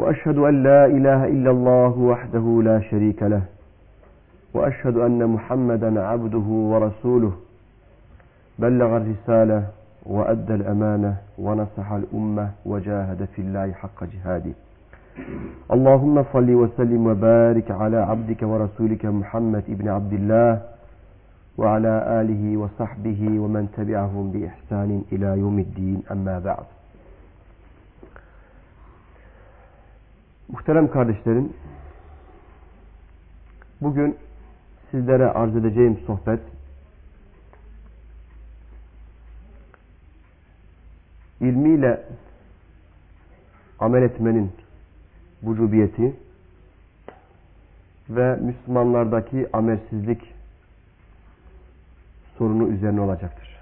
وأشهد أن لا إله إلا الله وحده لا شريك له وأشهد أن محمدا عبده ورسوله. بلغ الرسالة وأدى الأمانة ونصح الأمة وجاهد في الله حق جهاده. اللهم صل وسلم وبارك على عبدك ورسولك محمد ابن عبد الله وعلى آله وصحبه ومن تبعهم بإحسان إلى يوم الدين. أما بعد Muhterem kardeşlerim, bugün sizlere arz edeceğim sohbet, ilmiyle amel etmenin vücubiyeti ve Müslümanlardaki amelsizlik sorunu üzerine olacaktır.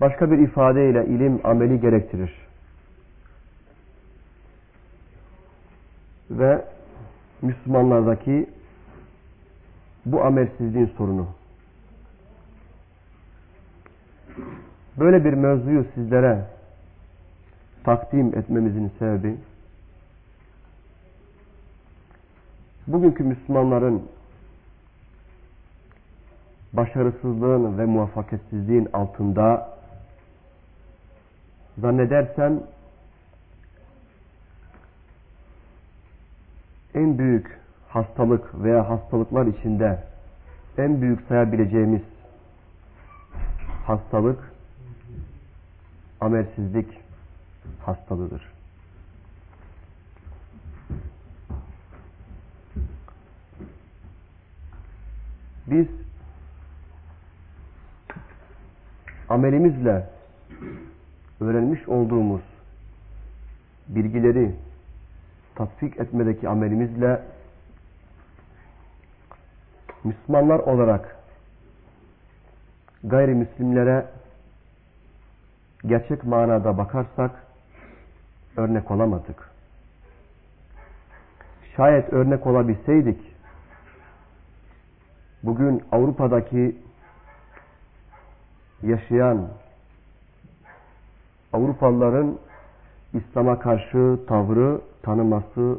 Başka bir ifadeyle ilim ameli gerektirir. Ve Müslümanlardaki bu amelsizliğin sorunu. Böyle bir mevzuyu sizlere takdim etmemizin sebebi bugünkü Müslümanların başarısızlığın ve muvaffakiyetsizliğin altında zannedersem en büyük hastalık veya hastalıklar içinde en büyük sayabileceğimiz hastalık amelsizlik hastalığıdır. Biz amelimizle öğrenmiş olduğumuz bilgileri tatbik etmedeki amelimizle Müslümanlar olarak gayrimüslimlere gerçek manada bakarsak örnek olamadık. Şayet örnek olabilseydik bugün Avrupa'daki yaşayan Avrupalıların İslam'a karşı tavrı, tanıması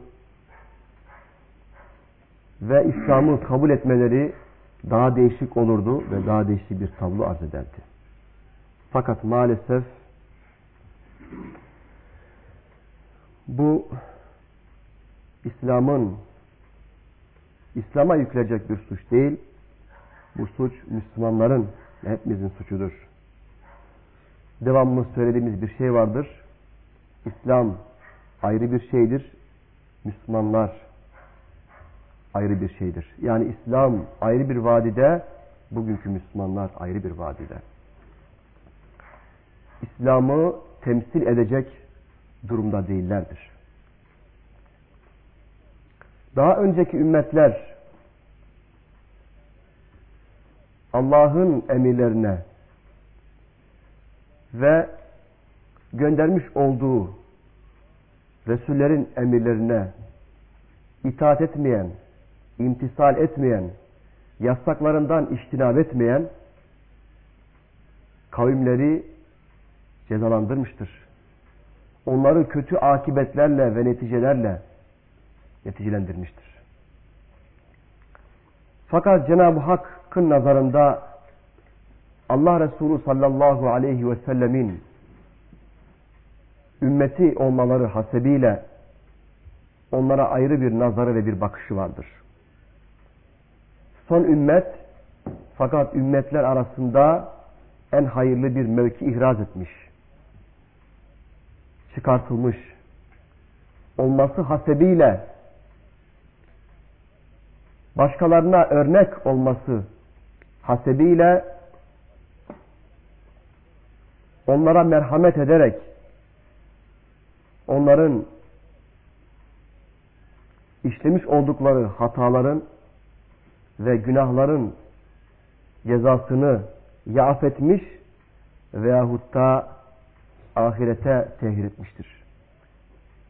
ve İslam'ı kabul etmeleri daha değişik olurdu ve daha değişik bir tablo arz ederdi. Fakat maalesef bu İslam'ın İslam'a yüklenecek bir suç değil, bu suç Müslümanların hepimizin suçudur. Devamlı söylediğimiz bir şey vardır. İslam ayrı bir şeydir. Müslümanlar ayrı bir şeydir. Yani İslam ayrı bir vadide, bugünkü Müslümanlar ayrı bir vadide. İslam'ı temsil edecek durumda değillerdir. Daha önceki ümmetler Allah'ın emirlerine ve göndermiş olduğu Resullerin emirlerine itaat etmeyen, imtisal etmeyen, yasaklarından iştinab etmeyen kavimleri cezalandırmıştır. Onları kötü akibetlerle ve neticelerle neticelendirmiştir. Fakat Cenab-ı Hakk'ın nazarında Allah Resulü sallallahu aleyhi ve sellemin ümmeti olmaları hasebiyle onlara ayrı bir nazarı ve bir bakışı vardır. Son ümmet fakat ümmetler arasında en hayırlı bir mevki ihraz etmiş. Çıkartılmış. Olması hasebiyle başkalarına örnek olması hasebiyle onlara merhamet ederek onların işlemiş oldukları hataların ve günahların cezasını ya affetmiş veyahut da ahirete tehir etmiştir.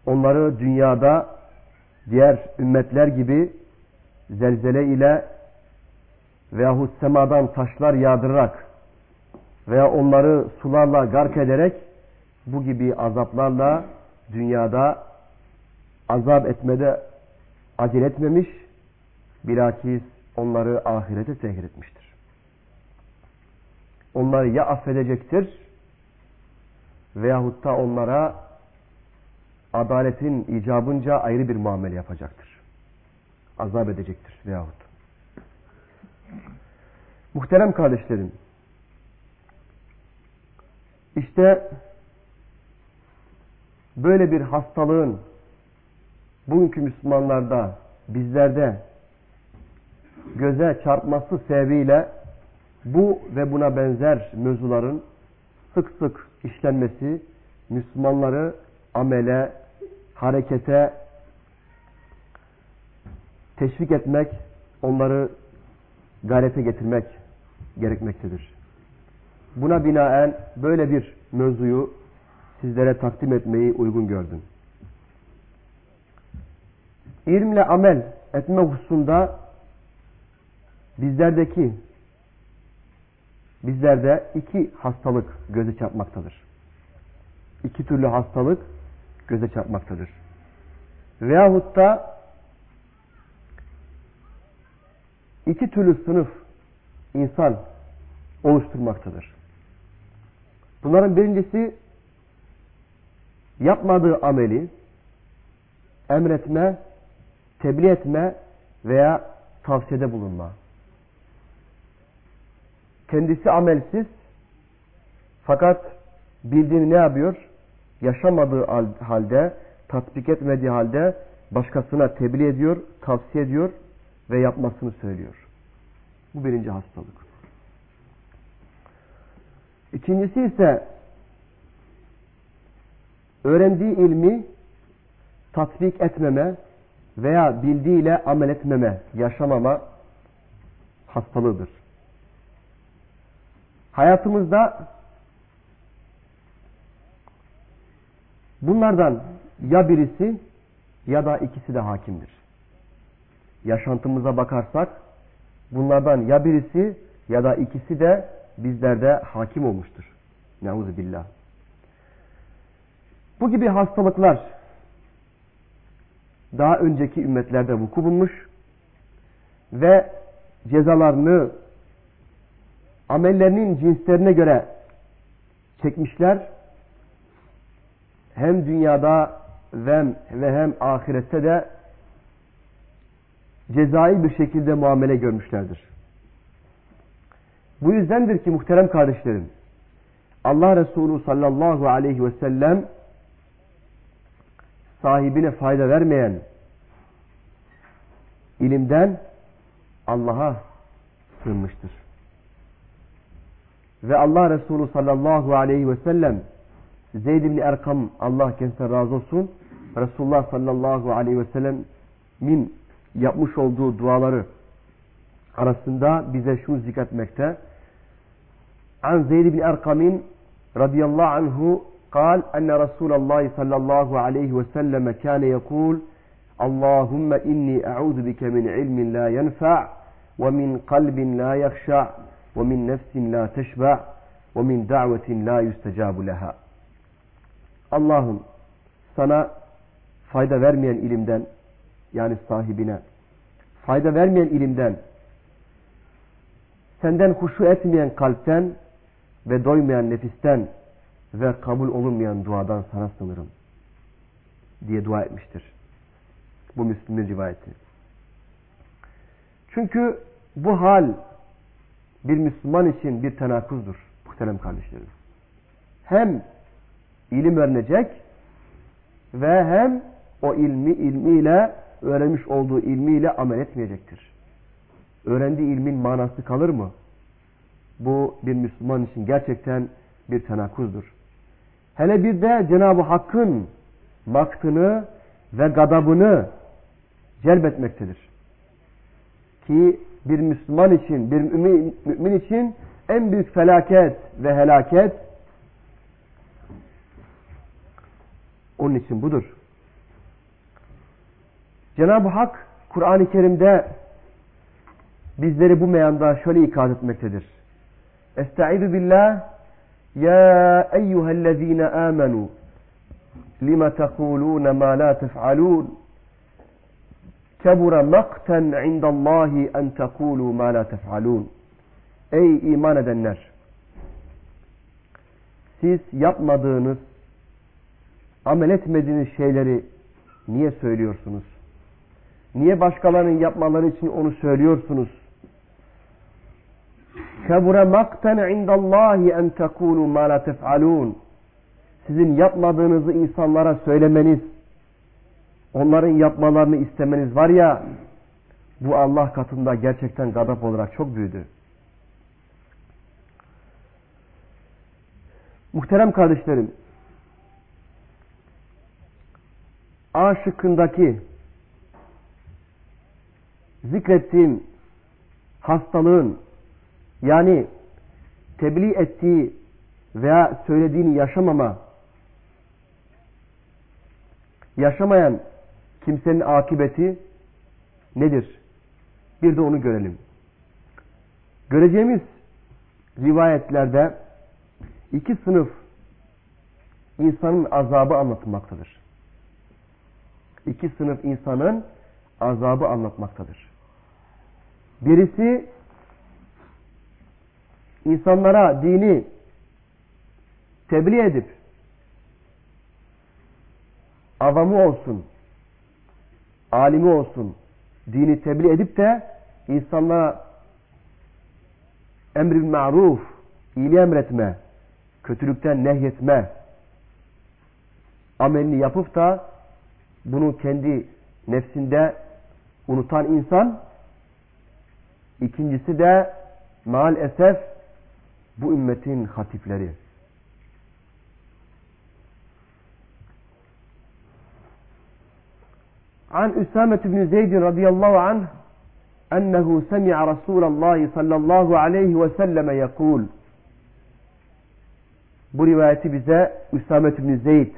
Onları dünyada diğer ümmetler gibi zelzele ile veyahut semadan taşlar yağdırarak veya onları sularla gark ederek bu gibi azaplarla dünyada azap etmede acele etmemiş, bilakis onları ahirete tehir etmiştir. Onları ya affedecektir veyahut da onlara adaletin icabınca ayrı bir muamele yapacaktır. Azap edecektir veyahut. Muhterem kardeşlerim, işte böyle bir hastalığın bugünkü Müslümanlarda, bizlerde göze çarpması sebebiyle bu ve buna benzer mevzuların sık sık işlenmesi Müslümanları amele, harekete teşvik etmek, onları gayrete getirmek gerekmektedir. Buna binaen böyle bir mevzuyu sizlere takdim etmeyi uygun gördüm. İlimle amel etme hususunda bizlerdeki bizlerde iki hastalık göze çarpmaktadır. İki türlü hastalık göze çarpmaktadır. Veyahut da iki türlü sınıf insan oluşturmaktadır. Bunların birincisi yapmadığı ameli emretme, tebliğ etme veya tavsiyede bulunma. Kendisi amelsiz fakat bildiğini ne yapıyor? Yaşamadığı halde, tatbik etmediği halde başkasına tebliğ ediyor, tavsiye ediyor ve yapmasını söylüyor. Bu birinci hastalık. İkincisi ise öğrendiği ilmi tatbik etmeme veya bildiğiyle amel etmeme, yaşamama hastalığıdır. Hayatımızda bunlardan ya birisi ya da ikisi de hakimdir. Yaşantımıza bakarsak bunlardan ya birisi ya da ikisi de bizlerde hakim olmuştur. Neuzu billah. Bu gibi hastalıklar daha önceki ümmetlerde vuku bulmuş ve cezalarını amellerinin cinslerine göre çekmişler. Hem dünyada ve, hem ahirette de cezai bir şekilde muamele görmüşlerdir. Bu yüzdendir ki muhterem kardeşlerim Allah Resulü sallallahu aleyhi ve sellem sahibine fayda vermeyen ilimden Allah'a sığınmıştır. Ve Allah Resulü sallallahu aleyhi ve sellem Zeyd ibn Erkam Allah kendisine razı olsun Resulullah sallallahu aleyhi ve sellem'in yapmış olduğu duaları arasında bize şunu zikretmekte. An Zeyd ibn Erkam'in radıyallahu anhu قال أن رسول الله صلى الله عليه وسلم كان يقول اللهم إني أعوذ بك من علم لا ينفع ومن قلب لا يخشع ومن نفس لا تشبع ومن دعوة لا يستجاب لها Allah'ım sana fayda vermeyen ilimden yani sahibine fayda vermeyen ilimden senden huşu etmeyen kalpten ve doymayan nefisten ve kabul olunmayan duadan sana sınırım diye dua etmiştir. Bu Müslüm'ün rivayeti. Çünkü bu hal bir Müslüman için bir tenakuzdur muhterem kardeşlerim. Hem ilim öğrenecek ve hem o ilmi ilmiyle öğrenmiş olduğu ilmiyle amel etmeyecektir. Öğrendiği ilmin manası kalır mı? Bu bir Müslüman için gerçekten bir tenakuzdur. Hele bir de Cenab-ı Hakk'ın maktını ve gadabını celbetmektedir. Ki bir Müslüman için, bir mümin, mümin için en büyük felaket ve helaket onun için budur. Cenab-ı Hak Kur'an-ı Kerim'de bizleri bu meyanda şöyle ikaz etmektedir. Estaizu billah Ya eyyühellezine amenu lima tekulûne ma la tef'alûn kebura makten indallahi en tekulu ma la tef'alûn Ey iman edenler! Siz yapmadığınız, amel etmediğiniz şeyleri niye söylüyorsunuz? Niye başkalarının yapmaları için onu söylüyorsunuz? Kebure makten indallahi en tekulu ma la tef'alun. Sizin yapmadığınızı insanlara söylemeniz, onların yapmalarını istemeniz var ya, bu Allah katında gerçekten gadap olarak çok büyüdü. Muhterem kardeşlerim, A şıkkındaki zikrettiğim hastalığın yani tebliğ ettiği veya söylediğini yaşamama yaşamayan kimsenin akıbeti nedir? Bir de onu görelim. Göreceğimiz rivayetlerde iki sınıf insanın azabı anlatılmaktadır. İki sınıf insanın azabı anlatmaktadır. Birisi insanlara dini tebliğ edip avamı olsun, alimi olsun, dini tebliğ edip de insanlara emri maruf, iyiliği emretme, kötülükten nehyetme amelini yapıp da bunu kendi nefsinde unutan insan ikincisi de maalesef bu ümmetin hatipleri. An Üsamet bin Zeyd radıyallahu anh ennehu semi'a Resulallah sallallahu aleyhi ve selleme yakul. Bu rivayeti bize Üsamet bin Zeyd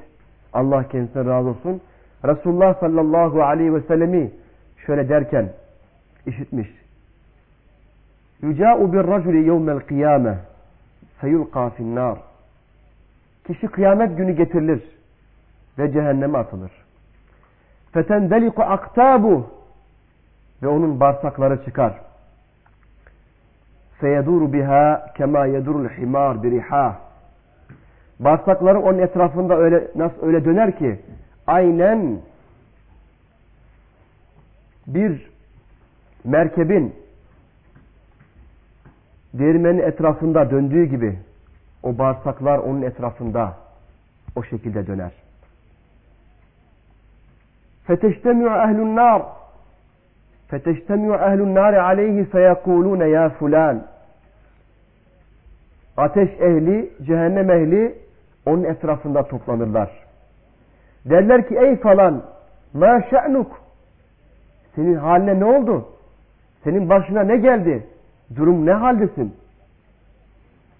Allah kendisine razı olsun. Resulullah sallallahu aleyhi ve sellemi şöyle derken işitmiş. Yüca'u bir raculi yevmel kıyame feyulqa finnar. Kişi kıyamet günü getirilir ve cehenneme atılır. Fetendeliku aktabu ve onun bağırsakları çıkar. Feyeduru biha kema yedurul himar birihah Bağırsakları onun etrafında öyle nasıl öyle döner ki aynen bir merkebin değirmenin etrafında döndüğü gibi o bağırsaklar onun etrafında o şekilde döner. فَتَجْتَمِعُ اَهْلُ النَّارِ فَتَجْتَمِعُ اَهْلُ النَّارِ عَلَيْهِ فَيَقُولُونَ يَا فُلَانِ Ateş ehli, cehennem ehli onun etrafında toplanırlar. Derler ki ey falan ma şe'nuk senin haline ne oldu? Senin başına ne geldi? Durum ne haldesin?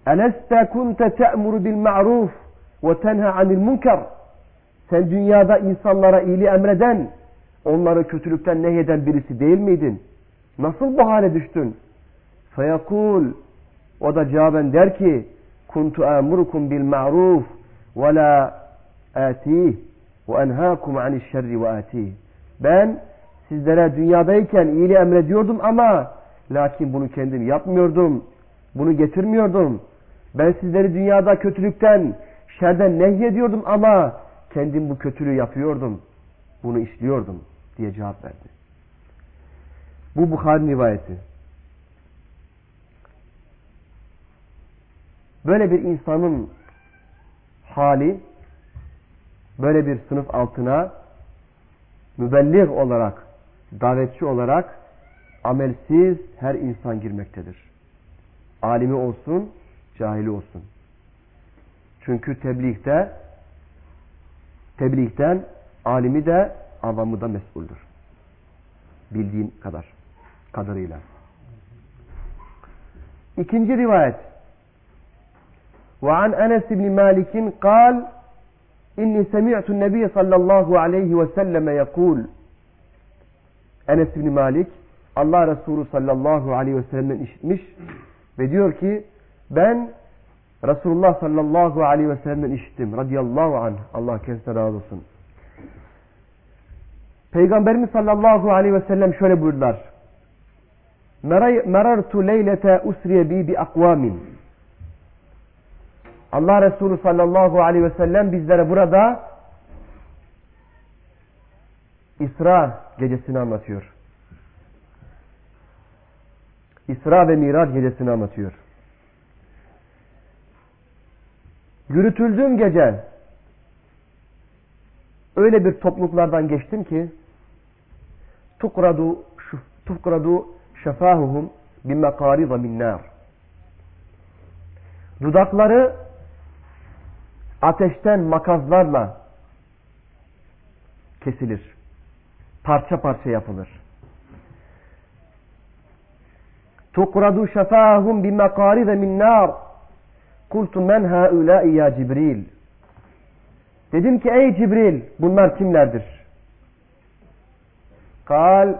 Eleste kunte te'muru bil ma'ruf ve tenha anil munkar sen dünyada insanlara iyiliği emreden, onları kötülükten nehyeden birisi değil miydin? Nasıl bu hale düştün? Feyakul o da cevaben der ki kuntu amurukum bil ma'ruf ve la atih ve enhaakum anil şerri ve atih. Ben sizlere dünyadayken iyiliği emrediyordum ama lakin bunu kendim yapmıyordum. Bunu getirmiyordum. Ben sizleri dünyada kötülükten, şerden nehyediyordum ama kendim bu kötülüğü yapıyordum. Bunu işliyordum diye cevap verdi. Bu Bukhari rivayeti. Böyle bir insanın hali böyle bir sınıf altına mübelliğ olarak, davetçi olarak amelsiz her insan girmektedir. Alimi olsun, cahili olsun. Çünkü tebliğde tebliğden alimi de avamı da mesuldür. Bildiğin kadar. Kadarıyla. İkinci rivayet. وعن أنس بن مالك قال إني سمعت النبي صلى الله عليه وسلم يقول Enes bin Malik Allah Resulü sallallahu aleyhi ve sellem'den işitmiş ve diyor ki ben Resulullah sallallahu aleyhi ve sellem'den işittim radıyallahu anh Allah kendisine razı olsun. Peygamberimiz sallallahu aleyhi ve sellem şöyle buyurdular. Merartu leylete usriye bi bi akvamin. Allah Resulü sallallahu aleyhi ve sellem bizlere burada İsra gecesini anlatıyor. İsra ve Miraç gecesini anlatıyor. Yürütüldüğüm gece öyle bir topluluklardan geçtim ki tukradu tukradu şefahuhum bi mekarida min nar. Dudakları ateşten makazlarla kesilir. Parça parça yapılır. Tukradu şefahum bi mekaride min nar. Kultu men haulâi ya Cibril. Dedim ki ey Cibril bunlar kimlerdir? Kal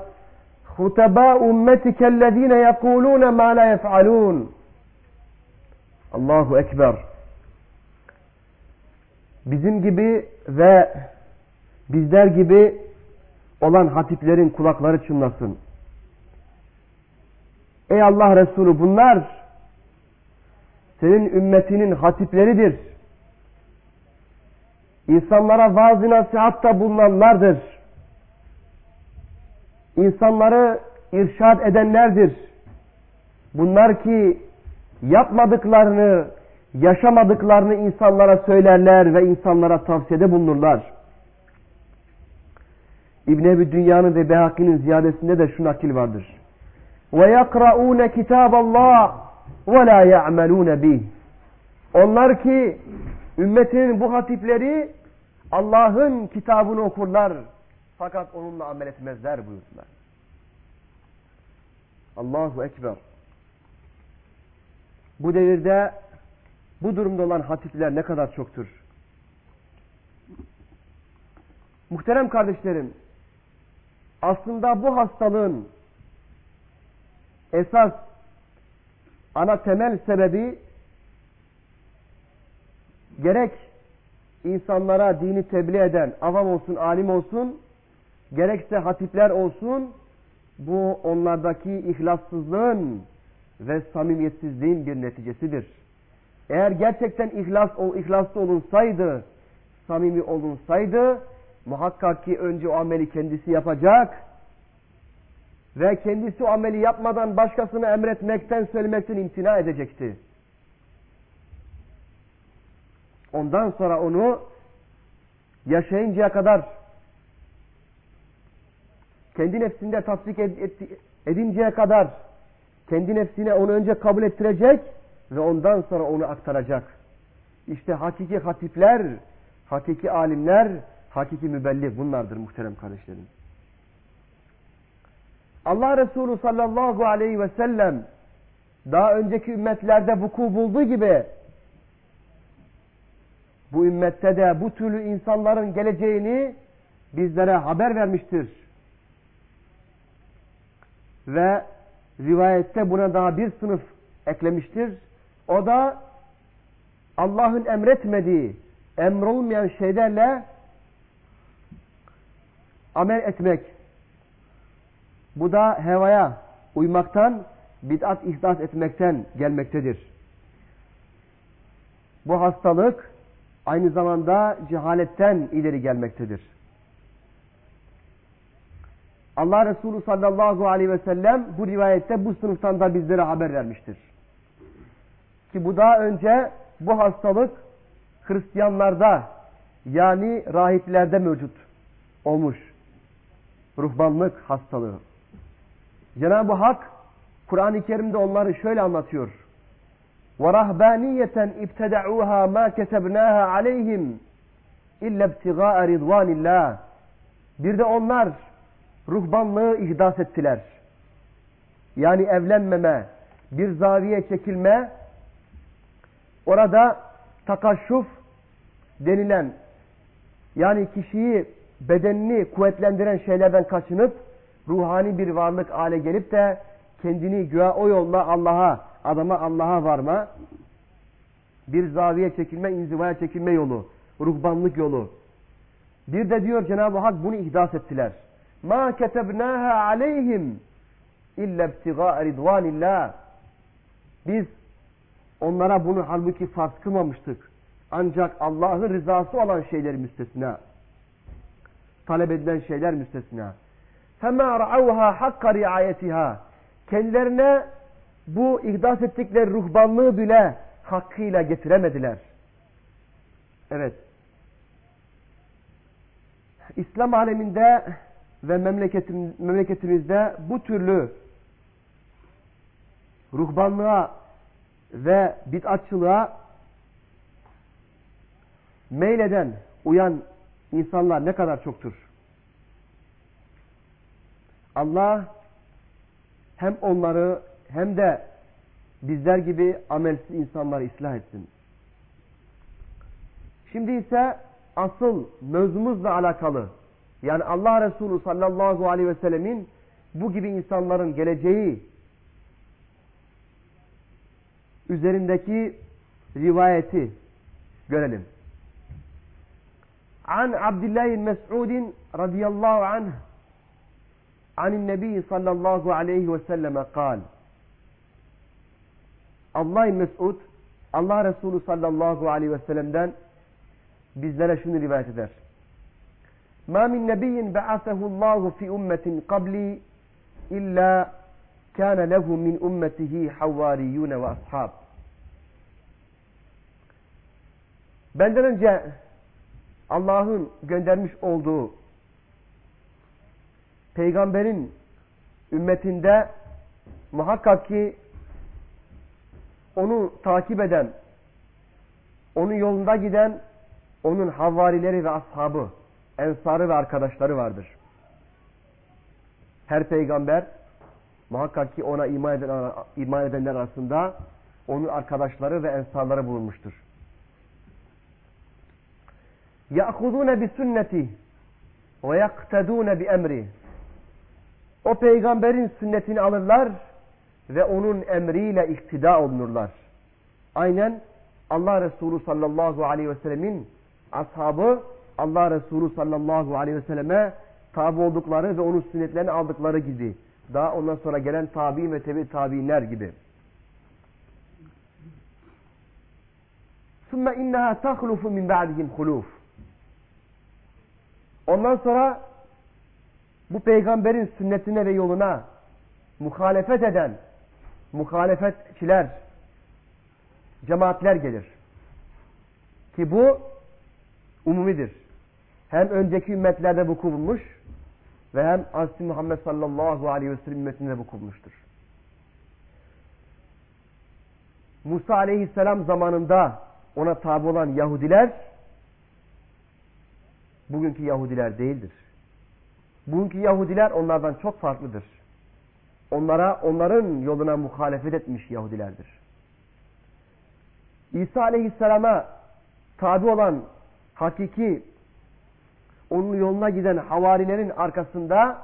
خُتَبَاءُ اُمَّتِكَ الَّذ۪ينَ يَقُولُونَ مَا لَا يَفْعَلُونَ Allahu Ekber. Bizim gibi ve bizler gibi olan hatiplerin kulakları çınlasın. Ey Allah Resulü bunlar senin ümmetinin hatipleridir. İnsanlara vaaz-ı nasihatta bulunanlardır. İnsanları irşad edenlerdir. Bunlar ki yapmadıklarını, yaşamadıklarını insanlara söylerler ve insanlara tavsiyede bulunurlar. İbn Ebi Dünya'nın ve Behaki'nin ziyadesinde de şu nakil vardır. Yakraûne kitâballâh ve lâ ya'melûne bih. Onlar ki ümmetinin bu hatipleri Allah'ın kitabını okurlar fakat onunla amel etmezler buyurdular. Allahu Ekber. Bu devirde bu durumda olan hatipler ne kadar çoktur. Muhterem kardeşlerim, aslında bu hastalığın esas ana temel sebebi gerek insanlara dini tebliğ eden avam olsun, alim olsun, gerekse hatipler olsun, bu onlardaki ihlassızlığın ve samimiyetsizliğin bir neticesidir. Eğer gerçekten ihlas, ihlaslı olunsaydı, samimi olunsaydı, muhakkak ki önce o ameli kendisi yapacak ve kendisi o ameli yapmadan başkasını emretmekten, söylemekten imtina edecekti. Ondan sonra onu yaşayıncaya kadar kendi nefsinde tatbik edinceye kadar kendi nefsine onu önce kabul ettirecek ve ondan sonra onu aktaracak. İşte hakiki hatipler, hakiki alimler, hakiki mübelli bunlardır muhterem kardeşlerim. Allah Resulü sallallahu aleyhi ve sellem daha önceki ümmetlerde vuku bulduğu gibi bu ümmette de bu türlü insanların geleceğini bizlere haber vermiştir. Ve rivayette buna daha bir sınıf eklemiştir. O da Allah'ın emretmediği, emrolmayan şeylerle amel etmek. Bu da hevaya uymaktan, bid'at ihdas etmekten gelmektedir. Bu hastalık aynı zamanda cehaletten ileri gelmektedir. Allah Resulü sallallahu aleyhi ve sellem bu rivayette bu sınıftan da bizlere haber vermiştir. Ki bu daha önce bu hastalık Hristiyanlarda yani rahiplerde mevcut olmuş. Ruhbanlık hastalığı. Cenab-ı Hak Kur'an-ı Kerim'de onları şöyle anlatıyor. وَرَهْبَانِيَّةً اِبْتَدَعُوهَا مَا كَتَبْنَاهَا عَلَيْهِمْ اِلَّا ابْتِغَاءَ رِضْوَانِ اللّٰهِ Bir de onlar ruhbanlığı ihdas ettiler. Yani evlenmeme, bir zaviye çekilme, orada takaşşuf denilen yani kişiyi bedenini kuvvetlendiren şeylerden kaçınıp ruhani bir varlık hale gelip de kendini güya o yolla Allah'a, adama Allah'a varma, bir zaviye çekilme, inzivaya çekilme yolu, ruhbanlık yolu. Bir de diyor Cenab-ı Hak bunu ihdas ettiler. Ma ketebnaha aleyhim illa ibtiga ridvanillah. Biz onlara bunu halbuki farz kılmamıştık. Ancak Allah'ın rızası olan şeyler müstesna. Talep edilen şeyler müstesna. Hema ra'avha hakka riayetiha. Kendilerine bu ihdas ettikleri ruhbanlığı bile hakkıyla getiremediler. Evet. İslam aleminde ve memleketim, memleketimizde bu türlü ruhbanlığa ve bid'atçılığa meyleden, uyan insanlar ne kadar çoktur. Allah hem onları hem de bizler gibi amelsiz insanları ıslah etsin. Şimdi ise asıl mevzumuzla alakalı yani Allah Resulü sallallahu aleyhi ve sellemin bu gibi insanların geleceği üzerindeki rivayeti görelim. An Abdullah Mes'ud radıyallahu anh عن النبي صلى الله عليه وسلم قال Allah Mesud Allah Resulü sallallahu aleyhi ve sellem'den bizlere şunu rivayet eder. Ma min nebiyyin ba'asehu Allahu fi ummetin qabli illa kana lehu min ummetihi havvariyun ve ashab. Benden önce Allah'ın göndermiş olduğu peygamberin ümmetinde muhakkak ki onu takip eden, onun yolunda giden, onun havarileri ve ashabı, ensarı ve arkadaşları vardır. Her peygamber muhakkak ki ona iman, eden, iman edenler arasında onun arkadaşları ve ensarları bulunmuştur. يَأْخُذُونَ بِسُنَّتِهِ وَيَقْتَدُونَ بِأَمْرِهِ O peygamberin sünnetini alırlar ve onun emriyle iktida olunurlar. Aynen Allah Resulü sallallahu aleyhi ve sellemin ashabı Allah Resulü sallallahu aleyhi ve selleme tabi oldukları ve onun sünnetlerini aldıkları gibi. Daha ondan sonra gelen tabi ve tebi tabiinler gibi. ثُمَّ اِنَّهَا تَخْلُفُ مِنْ بَعْدِهِمْ خُلُوفٌ Ondan sonra bu peygamberin sünnetine ve yoluna muhalefet eden muhalefetçiler, cemaatler gelir. Ki bu umumidir. Hem önceki ümmetlerde bu bulmuş ve hem Asli Muhammed sallallahu aleyhi ve sellem ümmetinde bu bulmuştur. Musa aleyhisselam zamanında ona tabi olan Yahudiler bugünkü Yahudiler değildir. Bugünkü Yahudiler onlardan çok farklıdır. Onlara, onların yoluna muhalefet etmiş Yahudilerdir. İsa Aleyhisselam'a tabi olan hakiki onun yoluna giden havarilerin arkasında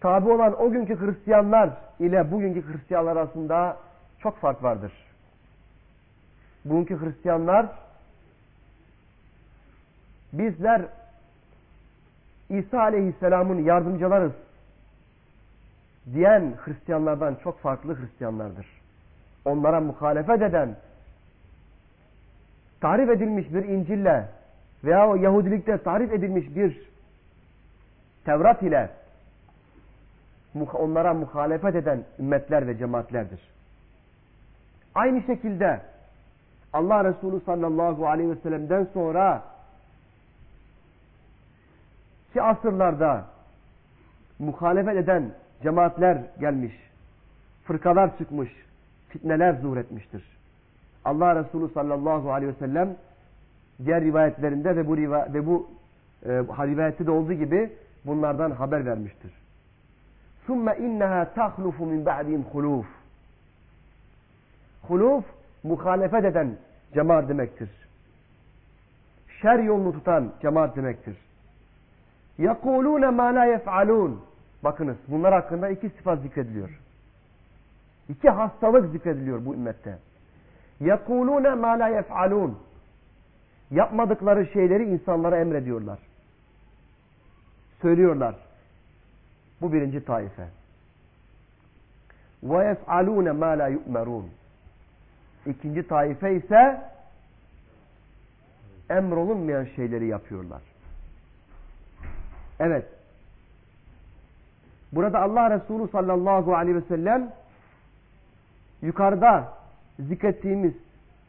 tabi olan o günkü Hristiyanlar ile bugünkü Hristiyanlar arasında çok fark vardır. Bugünkü Hristiyanlar bizler İsa Aleyhisselam'ın yardımcılarız diyen Hristiyanlardan çok farklı Hristiyanlardır. Onlara muhalefet eden, tarif edilmiş bir İncil'le veya o Yahudilikte tarif edilmiş bir Tevrat ile onlara muhalefet eden ümmetler ve cemaatlerdir. Aynı şekilde Allah Resulü sallallahu aleyhi ve sellem'den sonra ki asırlarda muhalefet eden cemaatler gelmiş, fırkalar çıkmış, fitneler zuhur etmiştir. Allah Resulü sallallahu aleyhi ve sellem diğer rivayetlerinde ve bu, riva ve bu e, rivayette de olduğu gibi bunlardan haber vermiştir. ثُمَّ اِنَّهَا تَخْلُفُ مِنْ بَعْدِهِمْ خُلُوفٌ Huluf, muhalefet eden cemaat demektir. Şer yolunu tutan cemaat demektir. يَقُولُونَ مَا لَا يَفْعَلُونَ Bakınız bunlar hakkında iki sıfat zikrediliyor. İki hastalık zikrediliyor bu ümmette. يَقُولُونَ مَا لَا يَفْعَلُونَ Yapmadıkları şeyleri insanlara emrediyorlar. Söylüyorlar. Bu birinci taife. وَيَفْعَلُونَ مَا لَا يُؤْمَرُونَ İkinci taife ise emrolunmayan şeyleri yapıyorlar. Evet. Burada Allah Resulü sallallahu aleyhi ve sellem yukarıda zikrettiğimiz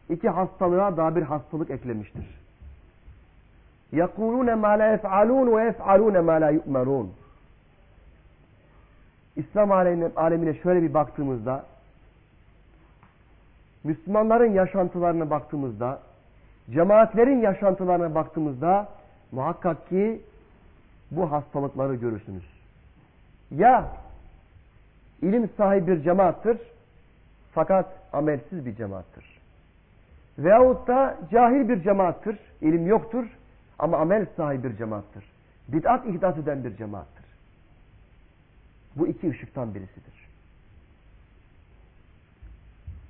iki hastalığa daha bir hastalık eklemiştir. يَقُولُونَ مَا لَا يَفْعَلُونَ وَيَفْعَلُونَ مَا لَا يُؤْمَرُونَ İslam alemine şöyle bir baktığımızda Müslümanların yaşantılarına baktığımızda cemaatlerin yaşantılarına baktığımızda muhakkak ki bu hastalıkları görürsünüz. Ya ilim sahibi bir cemaattır fakat amelsiz bir cemaattır. Veyahut da cahil bir cemaattır, ilim yoktur ama amel sahibi bir cemaattır. Bid'at ihdas eden bir cemaattır. Bu iki ışıktan birisidir.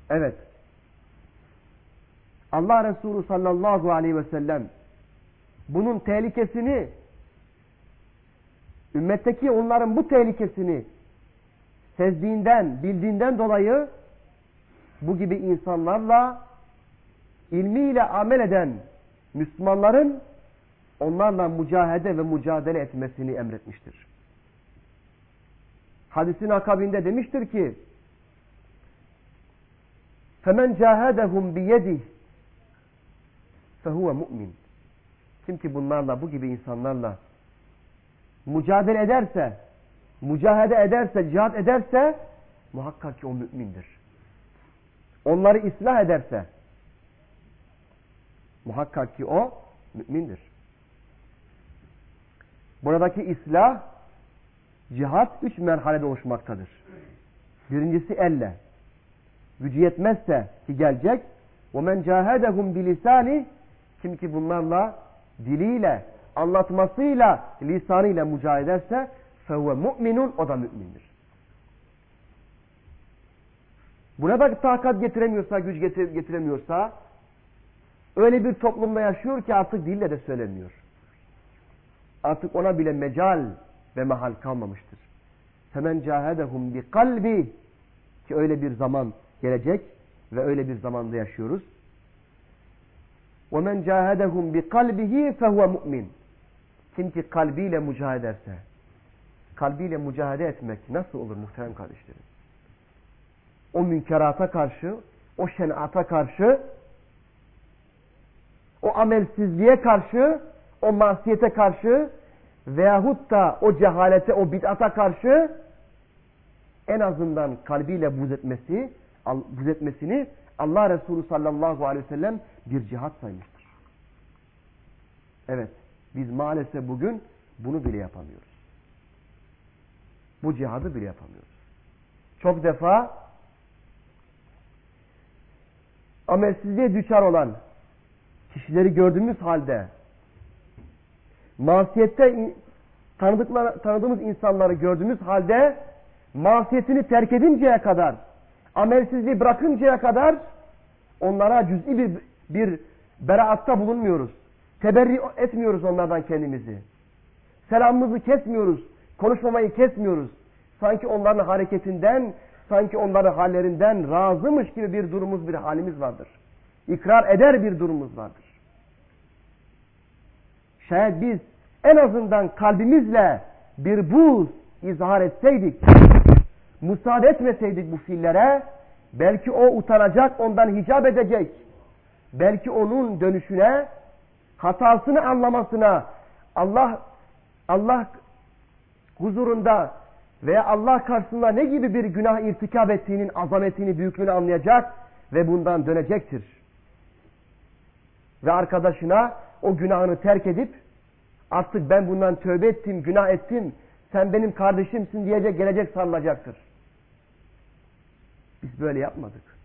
Evet. Allah Resulü sallallahu aleyhi ve sellem bunun tehlikesini ümmetteki onların bu tehlikesini sezdiğinden, bildiğinden dolayı bu gibi insanlarla ilmiyle amel eden Müslümanların onlarla mücahede ve mücadele etmesini emretmiştir. Hadisin akabinde demiştir ki فَمَنْ جَاهَدَهُمْ بِيَدِهِ فَهُوَ mu'min. Kim ki bunlarla, bu gibi insanlarla mücadele ederse, mücahede ederse, cihat ederse muhakkak ki o mümindir. Onları ıslah ederse muhakkak ki o mümindir. Buradaki ıslah cihat üç merhalede oluşmaktadır. Birincisi elle. Gücü yetmezse ki gelecek وَمَنْ جَاهَدَهُمْ بِلِسَانِ Kim ki bunlarla diliyle, anlatmasıyla, lisanıyla mücadele ederse فَهُوَ mu'minun O da mümindir. Buna da takat getiremiyorsa, güç getiremiyorsa öyle bir toplumda yaşıyor ki artık dille de söylemiyor. Artık ona bile mecal ve mahal kalmamıştır. Hemen cahedehum bi kalbi ki öyle bir zaman gelecek ve öyle bir zamanda yaşıyoruz. وَمَنْ جَاهَدَهُمْ بِقَلْبِهِ فَهُوَ mu'min. kim ki kalbiyle mücadele ederse, kalbiyle mücadele etmek nasıl olur muhterem kardeşlerim? O münkerata karşı, o şenata karşı, o amelsizliğe karşı, o masiyete karşı veyahut da o cehalete, o bid'ata karşı en azından kalbiyle buz etmesi, buz etmesini Allah Resulü sallallahu aleyhi ve sellem bir cihat saymıştır. Evet, biz maalesef bugün bunu bile yapamıyoruz. Bu cihadı bile yapamıyoruz. Çok defa amelsizliğe düşer olan kişileri gördüğümüz halde masiyette tanıdığımız insanları gördüğümüz halde masiyetini terk edinceye kadar, amelsizliği bırakıncaya kadar onlara cüz'i bir, bir beraatta bulunmuyoruz. Teberri etmiyoruz onlardan kendimizi. Selamımızı kesmiyoruz. Konuşmamayı kesmiyoruz. Sanki onların hareketinden, sanki onların hallerinden razımış gibi bir durumumuz, bir halimiz vardır. İkrar eder bir durumumuz vardır. Şayet biz en azından kalbimizle bir buz izhar etseydik, müsaade etmeseydik bu fiillere, belki o utanacak, ondan hicap edecek. Belki onun dönüşüne, hatasını anlamasına, Allah Allah huzurunda veya Allah karşısında ne gibi bir günah irtikap ettiğinin azametini, büyüklüğünü anlayacak ve bundan dönecektir. Ve arkadaşına o günahını terk edip Artık ben bundan tövbe ettim, günah ettim. Sen benim kardeşimsin diyecek, gelecek sarılacaktır. Biz böyle yapmadık.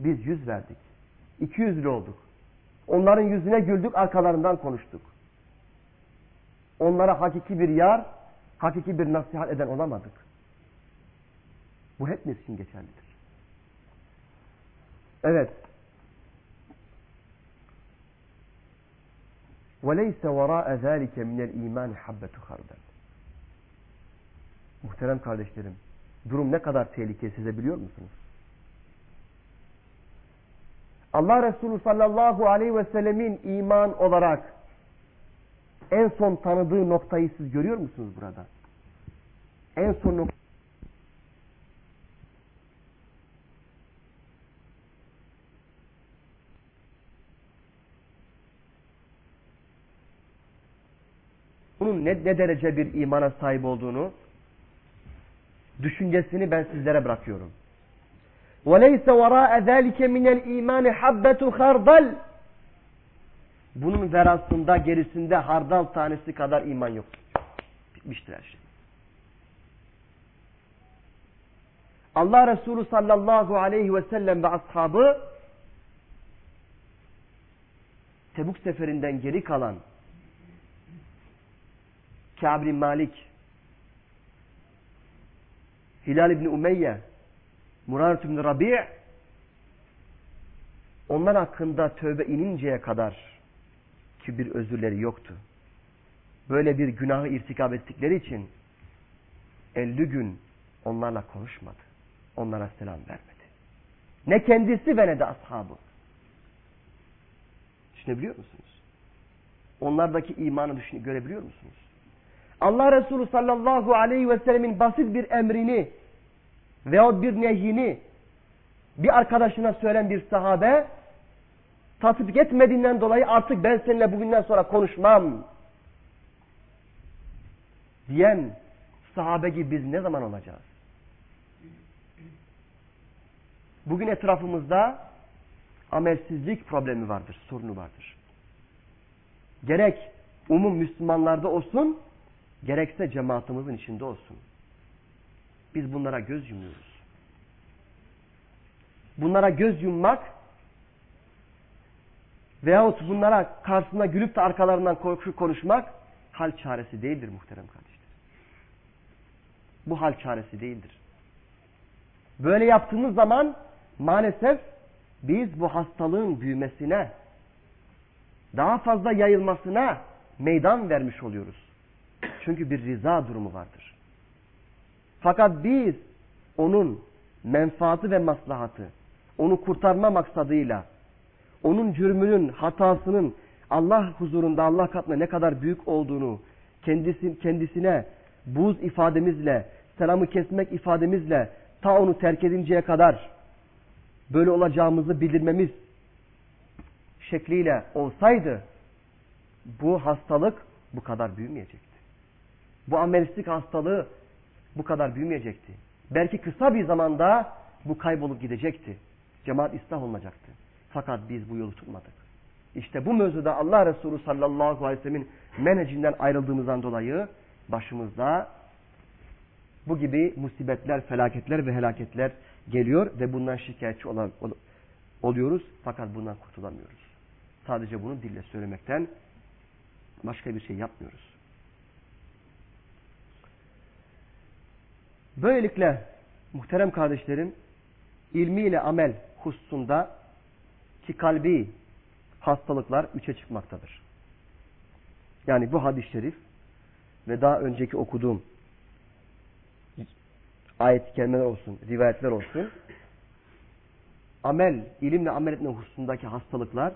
Biz yüz verdik. İki yüzlü olduk. Onların yüzüne güldük, arkalarından konuştuk. Onlara hakiki bir yar, hakiki bir nasihat eden olamadık. Bu hepimiz için geçerlidir. Evet. وَلَيْسَ وَرَاءَ ذَٰلِكَ مِنَ الْا۪يمَانِ حَبَّةُ خَرْدًا Muhterem kardeşlerim, durum ne kadar tehlikeli size biliyor musunuz? Allah Resulü sallallahu aleyhi ve sellemin iman olarak en son tanıdığı noktayı siz görüyor musunuz burada? En son nokta bunun ne, ne derece bir imana sahip olduğunu düşüncesini ben sizlere bırakıyorum. وَلَيْسَ وَرَاءَ ذَٰلِكَ مِنَ الْا۪يمَانِ حَبَّةُ خَرْدَلٍ Bunun verasında gerisinde hardal tanesi kadar iman yok. Bitmiştir her şey. Allah Resulü sallallahu aleyhi ve sellem ve ashabı Tebuk seferinden geri kalan Kâb bin Malik, Hilal bin Umeyye, Muraret bin Rabi' onlar hakkında tövbe ininceye kadar ki bir özürleri yoktu. Böyle bir günahı irtikab ettikleri için 50 gün onlarla konuşmadı. Onlara selam vermedi. Ne kendisi ve ne de ashabı. Düşünebiliyor musunuz? Onlardaki imanı düşün görebiliyor musunuz? Allah Resulü sallallahu aleyhi ve sellemin basit bir emrini veyahut bir nehyini bir arkadaşına söylen bir sahabe tatbik etmediğinden dolayı artık ben seninle bugünden sonra konuşmam diyen sahabe gibi biz ne zaman olacağız? Bugün etrafımızda amelsizlik problemi vardır, sorunu vardır. Gerek umum Müslümanlarda olsun, gerekse cemaatimizin içinde olsun. Biz bunlara göz yumuyoruz. Bunlara göz yummak veyahut bunlara karşısına gülüp de arkalarından konuşmak hal çaresi değildir muhterem kardeşler. Bu hal çaresi değildir. Böyle yaptığımız zaman maalesef biz bu hastalığın büyümesine daha fazla yayılmasına meydan vermiş oluyoruz. Çünkü bir rıza durumu vardır. Fakat biz onun menfaati ve maslahatı, onu kurtarma maksadıyla, onun cürmünün, hatasının Allah huzurunda, Allah katında ne kadar büyük olduğunu kendisi, kendisine buz ifademizle, selamı kesmek ifademizle ta onu terk edinceye kadar böyle olacağımızı bildirmemiz şekliyle olsaydı bu hastalık bu kadar büyümeyecekti. Bu amelistik hastalığı bu kadar büyümeyecekti. Belki kısa bir zamanda bu kaybolup gidecekti. Cemaat ıslah olmayacaktı. Fakat biz bu yolu tutmadık. İşte bu mevzuda Allah Resulü sallallahu aleyhi ve sellemin menhecinden ayrıldığımızdan dolayı başımızda bu gibi musibetler, felaketler ve helaketler geliyor ve bundan şikayetçi olan, ol, oluyoruz. Fakat bundan kurtulamıyoruz. Sadece bunu dille söylemekten başka bir şey yapmıyoruz. Böylelikle muhterem kardeşlerim ilmiyle amel hususunda ki kalbi hastalıklar üçe çıkmaktadır. Yani bu hadis-i şerif ve daha önceki okuduğum ayet-i kerimeler olsun, rivayetler olsun. Amel, ilimle amel etme hususundaki hastalıklar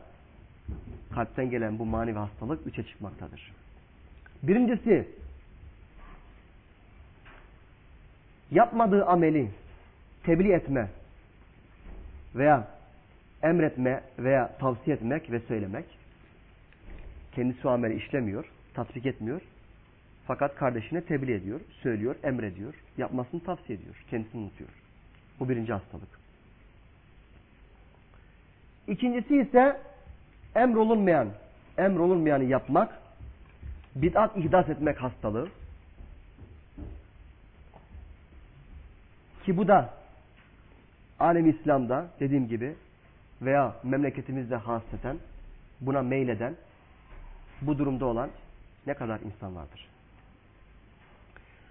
kalpten gelen bu manevi hastalık üçe çıkmaktadır. Birincisi yapmadığı ameli tebliğ etme veya emretme veya tavsiye etmek ve söylemek. Kendisi o ameli işlemiyor, tatbik etmiyor. Fakat kardeşine tebliğ ediyor, söylüyor, emrediyor, yapmasını tavsiye ediyor, kendisini unutuyor. Bu birinci hastalık. İkincisi ise emrolunmayan, emrolunmayanı yapmak bid'at ihdas etmek hastalığı ki bu da alem İslam'da dediğim gibi veya memleketimizde hasreten buna meyleden bu durumda olan ne kadar insan vardır.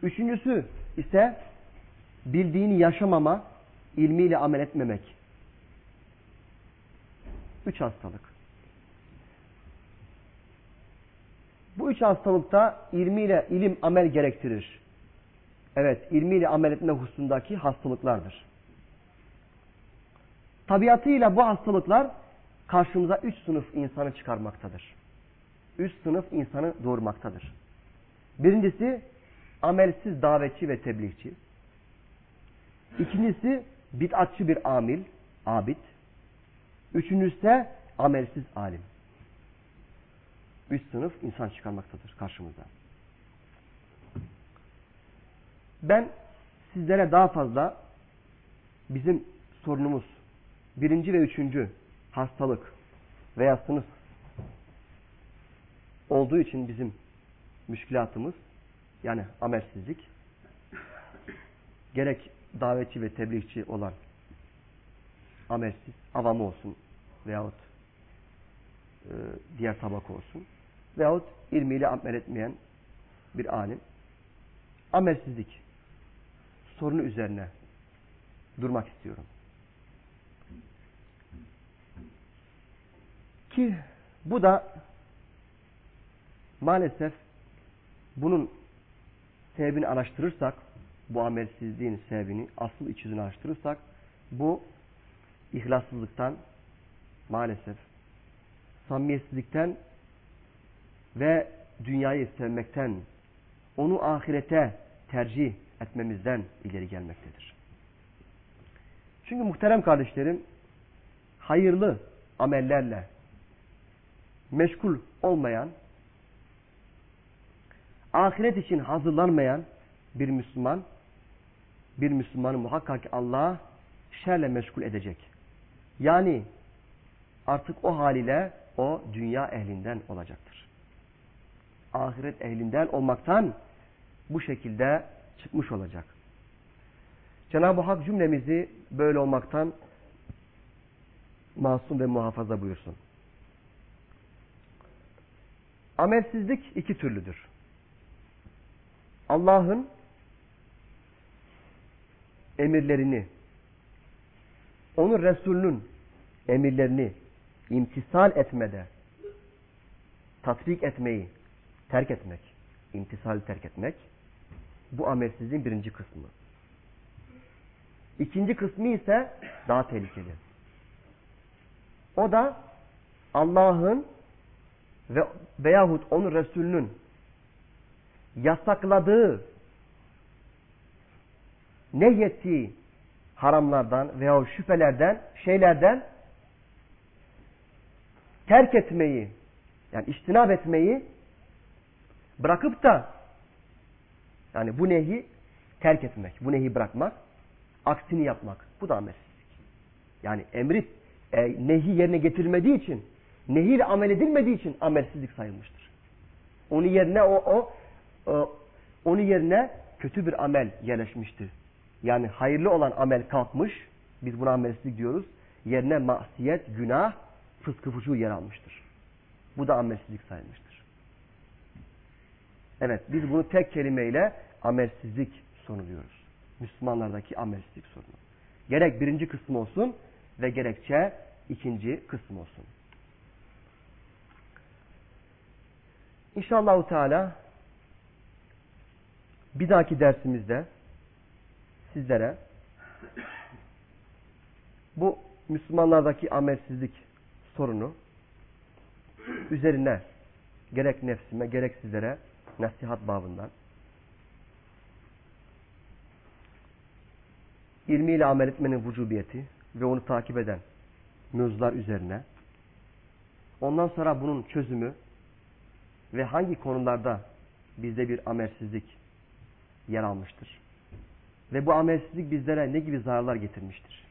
Üçüncüsü ise bildiğini yaşamama, ilmiyle amel etmemek. Üç hastalık. Bu üç hastalıkta ilmiyle ilim amel gerektirir. Evet, ilmiyle amel etme hususundaki hastalıklardır. Tabiatıyla bu hastalıklar karşımıza üç sınıf insanı çıkarmaktadır. Üç sınıf insanı doğurmaktadır. Birincisi amelsiz davetçi ve tebliğçi. İkincisi bid'atçı bir amil, abid. Üçüncüsü ise amelsiz alim. Üç sınıf insan çıkarmaktadır karşımıza. Ben sizlere daha fazla bizim sorunumuz birinci ve üçüncü hastalık veya sınıf olduğu için bizim müşkilatımız yani amelsizlik gerek davetçi ve tebliğçi olan amelsiz, avamı olsun veyahut e, diğer tabak olsun veyahut ilmiyle amel etmeyen bir alim. Amelsizlik sorunu üzerine durmak istiyorum. Ki bu da maalesef bunun sebebini araştırırsak, bu amelsizliğin sebebini, asıl iç yüzünü araştırırsak, bu ihlassızlıktan maalesef samimiyetsizlikten ve dünyayı sevmekten, onu ahirete tercih etmemizden ileri gelmektedir. Çünkü muhterem kardeşlerim, hayırlı amellerle meşgul olmayan, ahiret için hazırlanmayan bir Müslüman, bir Müslümanı muhakkak Allah şerle meşgul edecek. Yani artık o haliyle o dünya ehlinden olacaktır. Ahiret ehlinden olmaktan bu şekilde çıkmış olacak. Cenab-ı Hak cümlemizi böyle olmaktan masum ve muhafaza buyursun. Amelsizlik iki türlüdür. Allah'ın emirlerini, onun Resulünün emirlerini imtisal etmede, tatbik etmeyi terk etmek, imtisal terk etmek, bu amelsizliğin birinci kısmı. İkinci kısmı ise daha tehlikeli. O da Allah'ın ve veyahut onun Resulünün yasakladığı nehyettiği haramlardan veya şüphelerden, şeylerden terk etmeyi, yani iştinab etmeyi bırakıp da yani bu nehi terk etmek, bu nehi bırakmak, aksini yapmak. Bu da amelsizlik. Yani emri e, nehi yerine getirmediği için, nehiyle amel edilmediği için amelsizlik sayılmıştır. Onun yerine o, o, o onun yerine kötü bir amel yerleşmiştir. Yani hayırlı olan amel kalkmış, biz buna amelsizlik diyoruz. Yerine masiyet, günah, fıskı fucu yer almıştır. Bu da amelsizlik sayılmıştır. Evet, biz bunu tek kelimeyle amelsizlik sonuluyoruz. Müslümanlardaki amelsizlik sorunu. Gerek birinci kısım olsun ve gerekçe ikinci kısım olsun. İnşallah Teala bir dahaki dersimizde sizlere bu Müslümanlardaki amelsizlik sorunu üzerine gerek nefsime gerek sizlere nasihat babından ilmiyle amel etmenin vücubiyeti ve onu takip eden mevzular üzerine ondan sonra bunun çözümü ve hangi konularda bizde bir amelsizlik yer almıştır. Ve bu amelsizlik bizlere ne gibi zararlar getirmiştir.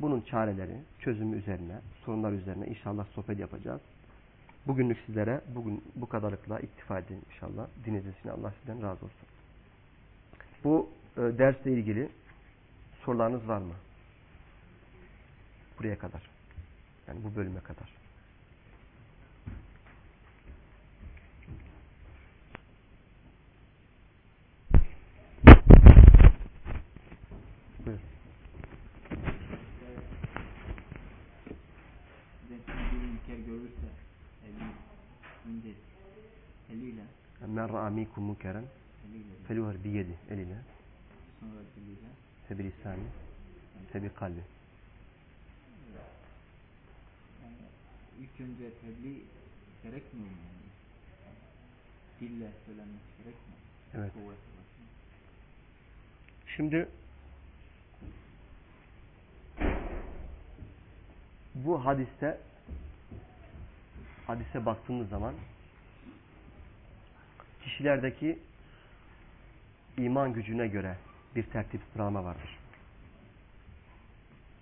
Bunun çareleri, çözümü üzerine, sorunlar üzerine inşallah sohbet yapacağız. Bugünlük sizlere bugün bu kadarlıkla iktifa edin inşallah. Dinlediğiniz Allah sizden razı olsun. Bu e, dersle ilgili sorularınız var mı? Buraya kadar. Yani bu bölüme kadar. Buyur. bir münker görürse eli, önce eliyle, Men ra'a minkum munkeren eliyle, feluher biyedi eline sonra diliyle, fe bilisani fe bi kalbi. yani ilk önce tebliğ gerekmiyor mu yani? Dille söylenmesi gerekmiyor. Evet. Şimdi bu hadiste hadise baktığımız zaman kişilerdeki iman gücüne göre bir tertip sıralama vardır.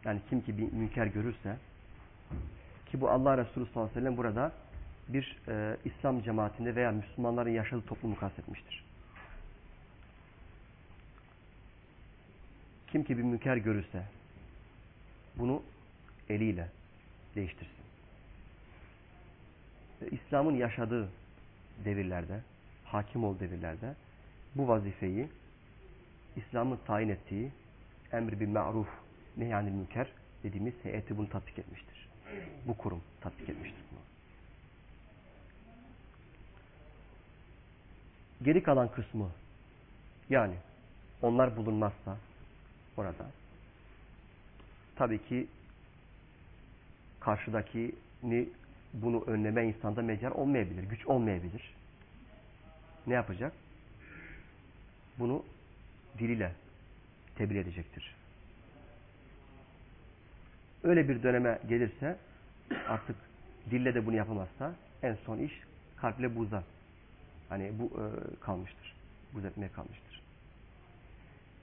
Yani kim ki bir münker görürse ki bu Allah Resulü sallallahu aleyhi ve sellem burada bir e, İslam cemaatinde veya Müslümanların yaşadığı toplumu kastetmiştir. Kim ki bir münker görürse bunu eliyle değiştirsin. İslam'ın yaşadığı devirlerde, hakim ol devirlerde bu vazifeyi İslam'ın tayin ettiği emri bir ma'ruf nehyanil münker dediğimiz heyeti bunu tatbik etmiştir. Bu kurum tatbik etmiştir bunu. Geri kalan kısmı yani onlar bulunmazsa orada tabii ki karşıdakini bunu önleme insanda mecar olmayabilir, güç olmayabilir. Ne yapacak? Bunu diliyle tebliğ edecektir. Öyle bir döneme gelirse artık dille de bunu yapamazsa en son iş kalple buza hani bu e, kalmıştır. Buz etmeye kalmıştır.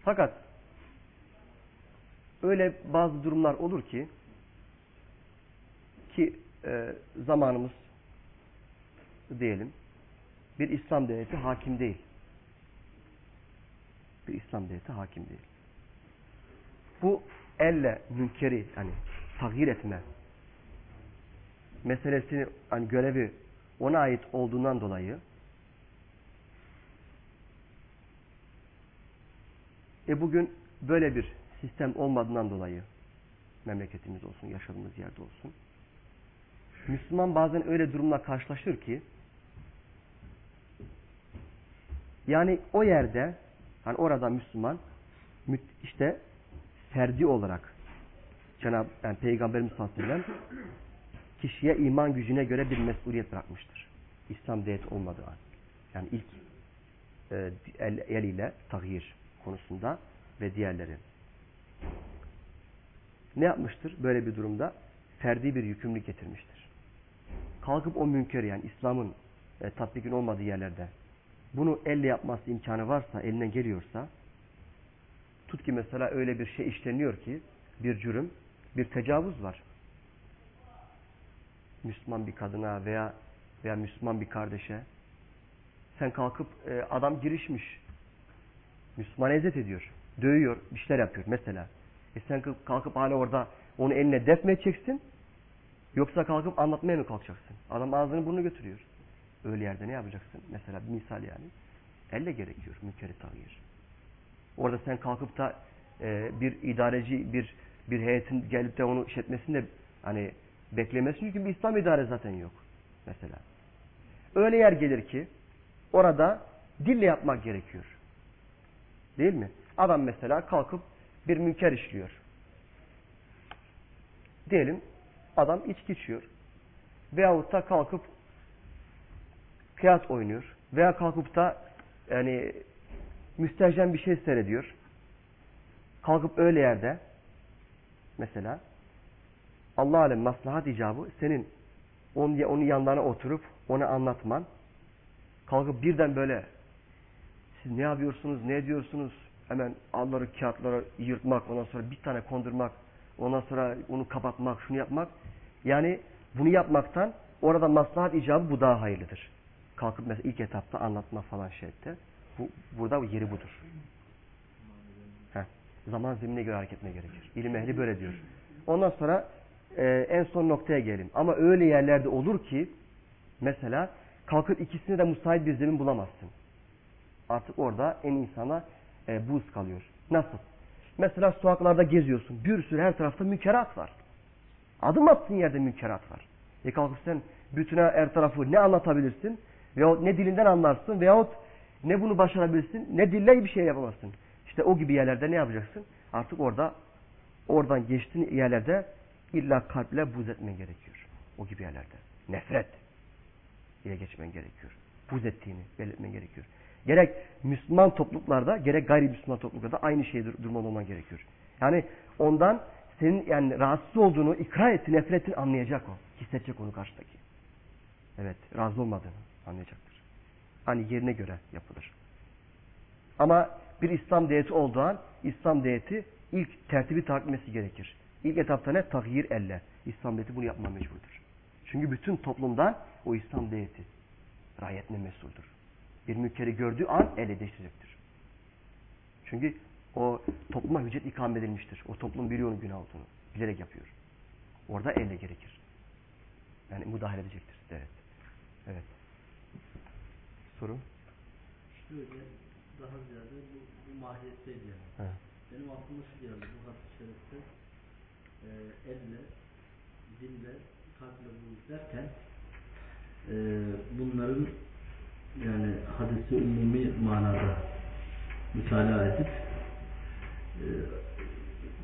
Fakat öyle bazı durumlar olur ki ki e, zamanımız diyelim bir İslam devleti hakim değil. Bir İslam devleti hakim değil. Bu elle münkeri hani tahir etme meselesini hani görevi ona ait olduğundan dolayı e bugün böyle bir sistem olmadığından dolayı memleketimiz olsun, yaşadığımız yerde olsun. Müslüman bazen öyle durumla karşılaşır ki yani o yerde hani orada Müslüman işte ferdi olarak Cenab yani Peygamberimiz sallallahu kişiye iman gücüne göre bir mesuliyet bırakmıştır. İslam devlet olmadığı an. Yani ilk e, el, eliyle tahir konusunda ve diğerleri. Ne yapmıştır böyle bir durumda? Ferdi bir yükümlülük getirmiştir. Kalkıp o münkeri yani İslam'ın e, tatbikin olmadığı yerlerde bunu elle yapması imkanı varsa, eline geliyorsa tut ki mesela öyle bir şey işleniyor ki bir cürüm, bir tecavüz var. Müslüman bir kadına veya veya Müslüman bir kardeşe sen kalkıp e, adam girişmiş Müslüman ezet ediyor. Dövüyor, bir şeyler yapıyor mesela. E sen kalkıp hala orada onu eline def mi? Yoksa kalkıp anlatmaya mı kalkacaksın? Adam ağzını burnunu götürüyor. Öyle yerde ne yapacaksın? Mesela bir misal yani. Elle gerekiyor münkeri tağyir. Orada sen kalkıp da e, bir idareci, bir bir heyetin gelip de onu işletmesini de hani beklemesin çünkü bir İslam idare zaten yok. Mesela. Öyle yer gelir ki orada dille yapmak gerekiyor. Değil mi? Adam mesela kalkıp bir münker işliyor. Diyelim adam içki içiyor. Veyahut da kalkıp kıyas oynuyor. Veya kalkıp da yani müstehcen bir şey seyrediyor. Kalkıp öyle yerde mesela Allah alem maslahat icabı senin onun, onun yanlarına oturup ona anlatman kalkıp birden böyle siz ne yapıyorsunuz, ne ediyorsunuz hemen alları kağıtlara yırtmak, ondan sonra bir tane kondurmak, ondan sonra onu kapatmak, şunu yapmak. Yani bunu yapmaktan orada maslahat icabı bu daha hayırlıdır. Kalkıp mesela ilk etapta anlatma falan şeyde. Bu, burada yeri budur. Heh, zaman zeminine göre hareket etmeye gerekir. İlim ehli böyle diyor. Ondan sonra e, en son noktaya gelelim. Ama öyle yerlerde olur ki mesela kalkıp ikisine de müsait bir zemin bulamazsın. Artık orada en insana e, buz kalıyor. Nasıl? Mesela sokaklarda geziyorsun. Bir sürü her tarafta münkerat var. Adım attığın yerde münkerat var. E kalkıp sen bütüne her tarafı ne anlatabilirsin? Veyahut ne dilinden anlarsın? Veyahut ne bunu başarabilirsin? Ne dille bir şey yapamazsın. İşte o gibi yerlerde ne yapacaksın? Artık orada oradan geçtiğin yerlerde illa kalple buz etmen gerekiyor. O gibi yerlerde. Nefret ile geçmen gerekiyor. Buz ettiğini belirtmen gerekiyor. Gerek Müslüman topluluklarda gerek gayrimüslim topluluklarda aynı şeyi dur durmalı olman gerekiyor. Yani ondan senin yani rahatsız olduğunu, ikrar ettiğini, nefret ettiğini anlayacak o. Hissedecek onu karşıdaki. Evet, razı olmadığını anlayacaktır. Hani yerine göre yapılır. Ama bir İslam devleti olduğu an İslam devleti ilk tertibi takip gerekir. İlk etapta ne? Tahyir elle. İslam devleti bunu yapma mecburdur. Çünkü bütün toplumdan o İslam devleti rayetine mesuldür. Bir münkeri gördüğü an ele değiştirecektir. Çünkü o topluma hüccet ikame edilmiştir. O toplum biliyor onun günah olduğunu. Bilerek yapıyor. Orada elle gerekir. Yani müdahale edecektir. Evet. Evet. Soru? Şöyle daha ziyade bu, bu mahiyetteydi yani. Ha. Benim aklıma şu geldi bu hadis-i şerifte e, elle, dille, kalple bu derken e, bunların yani hadisi umumi manada mütalaa edip e,